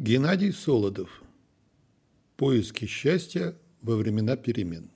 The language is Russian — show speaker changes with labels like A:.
A: Геннадий Солодов. Поиски счастья во времена перемен.